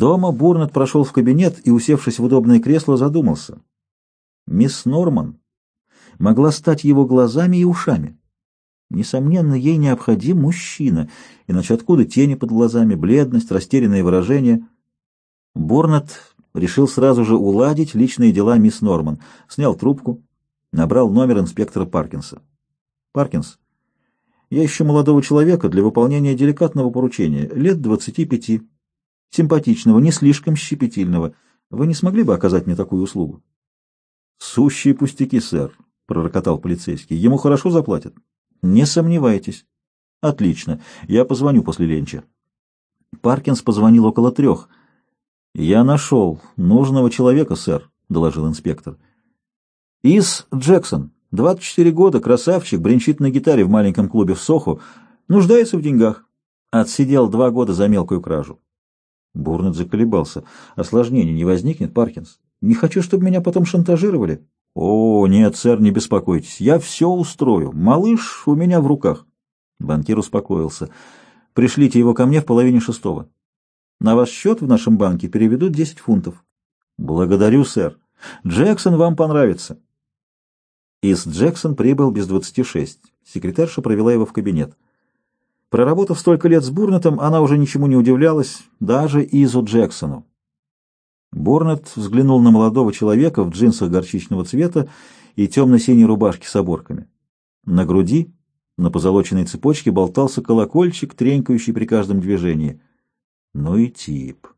Дома Бурнет прошел в кабинет и, усевшись в удобное кресло, задумался. Мисс Норман могла стать его глазами и ушами. Несомненно, ей необходим мужчина, иначе откуда тени под глазами, бледность, растерянное выражение? Бурнет решил сразу же уладить личные дела мисс Норман, снял трубку, набрал номер инспектора Паркинса. «Паркинс, я ищу молодого человека для выполнения деликатного поручения, лет двадцати пяти, симпатичного, не слишком щепетильного. Вы не смогли бы оказать мне такую услугу?» «Сущие пустяки, сэр», — пророкотал полицейский. «Ему хорошо заплатят?» «Не сомневайтесь». «Отлично. Я позвоню после ленча». Паркинс позвонил около трех. «Я нашел нужного человека, сэр», — доложил инспектор. «Ис Джексон». 24 года, красавчик, бренчит на гитаре в маленьком клубе в Соху, нуждается в деньгах. Отсидел два года за мелкую кражу. Бурнет заколебался. Осложнений не возникнет, Паркинс? Не хочу, чтобы меня потом шантажировали. О, нет, сэр, не беспокойтесь. Я все устрою. Малыш у меня в руках. Банкир успокоился. Пришлите его ко мне в половине шестого. На ваш счет в нашем банке переведут 10 фунтов. Благодарю, сэр. Джексон вам понравится. Ис Джексон прибыл без двадцати шесть. Секретарша провела его в кабинет. Проработав столько лет с Бурнетом, она уже ничему не удивлялась, даже Изу Джексону. Бурнет взглянул на молодого человека в джинсах горчичного цвета и темно-синей рубашке с оборками. На груди, на позолоченной цепочке, болтался колокольчик, тренькающий при каждом движении. Ну и тип.